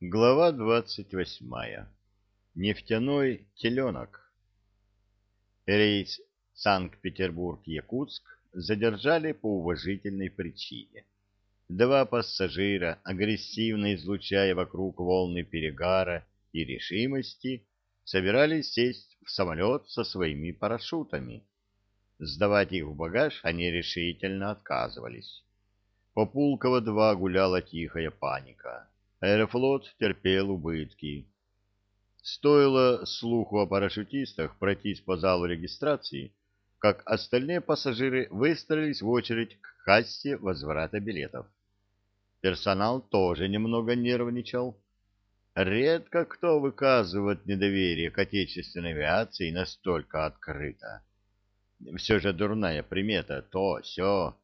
Глава двадцать восьмая. Нефтяной теленок. Рейс Санкт-Петербург-Якутск задержали по уважительной причине. Два пассажира, агрессивно излучая вокруг волны перегара и решимости, собирались сесть в самолет со своими парашютами. Сдавать их в багаж они решительно отказывались. По Пулково-2 гуляла тихая паника. Аэрофлот терпел убытки. Стоило слуху о парашютистах пройтись по залу регистрации, как остальные пассажиры выстроились в очередь к кассе возврата билетов. Персонал тоже немного нервничал. Редко кто выказывает недоверие к отечественной авиации настолько открыто. Все же дурная примета, то, все.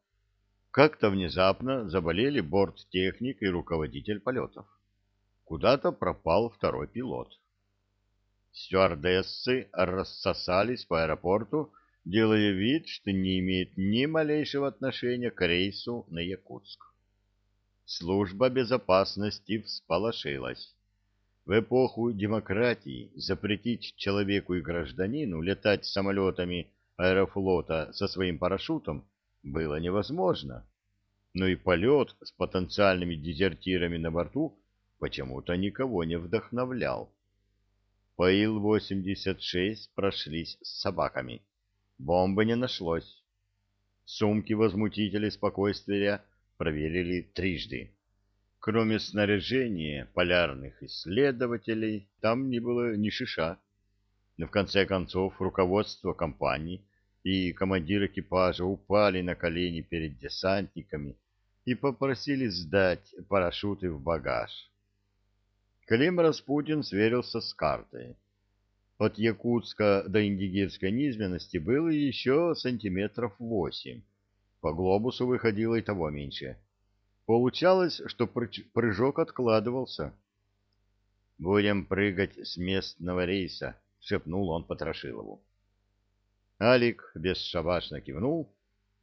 Как-то внезапно заболели борттехник и руководитель полетов. Куда-то пропал второй пилот. Стюардессы рассосались по аэропорту, делая вид, что не имеют ни малейшего отношения к рейсу на Якутск. Служба безопасности всполошилась. В эпоху демократии запретить человеку и гражданину летать самолетами аэрофлота со своим парашютом было невозможно. Но и полет с потенциальными дезертирами на борту почему-то никого не вдохновлял. По Ил-86 прошлись с собаками. Бомбы не нашлось. Сумки возмутителей спокойствия проверили трижды. Кроме снаряжения полярных исследователей, там не было ни шиша. Но в конце концов руководство компании и командир экипажа упали на колени перед десантниками и попросили сдать парашюты в багаж. Клим Распутин сверился с картой. От Якутска до Индигирской низменности было еще сантиметров восемь. По глобусу выходило и того меньше. Получалось, что прыжок откладывался. «Будем прыгать с местного рейса», — шепнул он Потрошилову. Алик бесшабашно кивнул,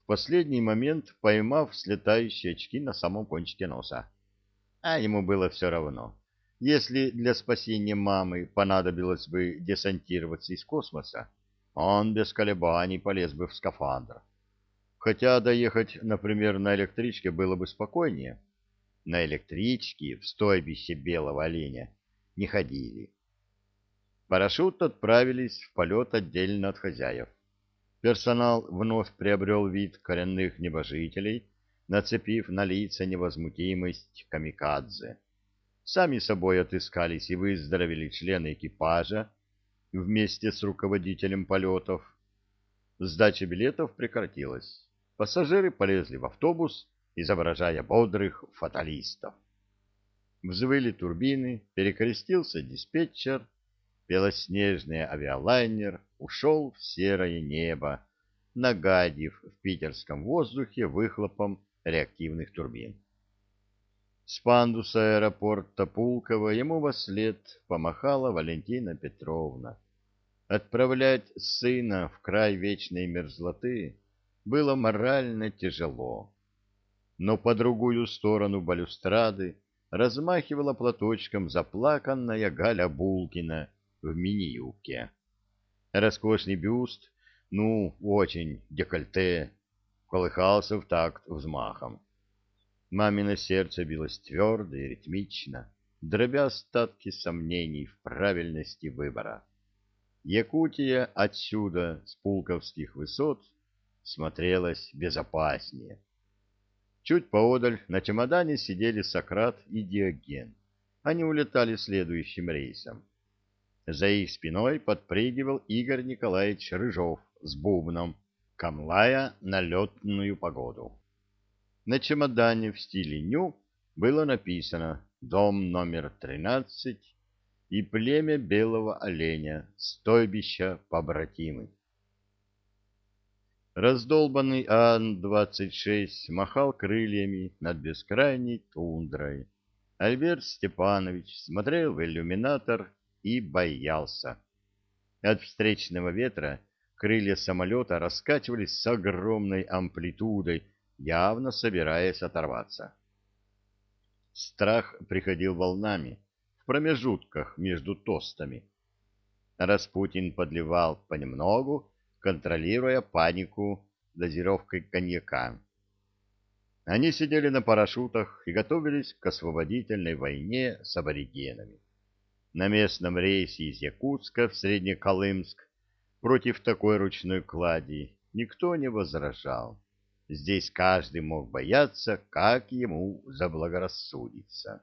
в последний момент поймав слетающие очки на самом кончике носа. А ему было все равно. Если для спасения мамы понадобилось бы десантироваться из космоса, он без колебаний полез бы в скафандр. Хотя доехать, например, на электричке было бы спокойнее. На электричке в стойбище белого оленя не ходили. Парашют отправились в полет отдельно от хозяев. Персонал вновь приобрел вид коренных небожителей, нацепив на лица невозмутимость камикадзе. Сами собой отыскались и выздоровели члены экипажа вместе с руководителем полетов. Сдача билетов прекратилась. Пассажиры полезли в автобус, изображая бодрых фаталистов. Взвыли турбины, перекрестился диспетчер, белоснежный авиалайнер ушел в серое небо, нагадив в питерском воздухе выхлопом реактивных турбин. С пандуса аэропорта Пулково ему во след помахала Валентина Петровна. Отправлять сына в край вечной мерзлоты было морально тяжело. Но по другую сторону балюстрады размахивала платочком заплаканная Галя Булкина в мини-юбке. Роскошный бюст, ну, очень декольте, колыхался в такт взмахом. Мамино сердце билось твердо и ритмично, дробя остатки сомнений в правильности выбора. Якутия отсюда, с пулковских высот, смотрелась безопаснее. Чуть поодаль на чемодане сидели Сократ и Диоген. Они улетали следующим рейсом. За их спиной подпрыгивал Игорь Николаевич Рыжов с бубном, камлая на летную погоду. На чемодане в стиле ню было написано «Дом номер 13» и «Племя белого оленя, стойбища побратимы». Раздолбанный Ан-26 махал крыльями над бескрайней тундрой. Альберт Степанович смотрел в иллюминатор и боялся. От встречного ветра крылья самолета раскачивались с огромной амплитудой, явно собираясь оторваться. Страх приходил волнами, промежутках между тостами. Распутин подливал понемногу, контролируя панику дозировкой коньяка. Они сидели на парашютах и готовились к освободительной войне с аборигенами. На местном рейсе из Якутска в Среднеколымск против такой ручной клади никто не возражал. Здесь каждый мог бояться, как ему заблагорассудится.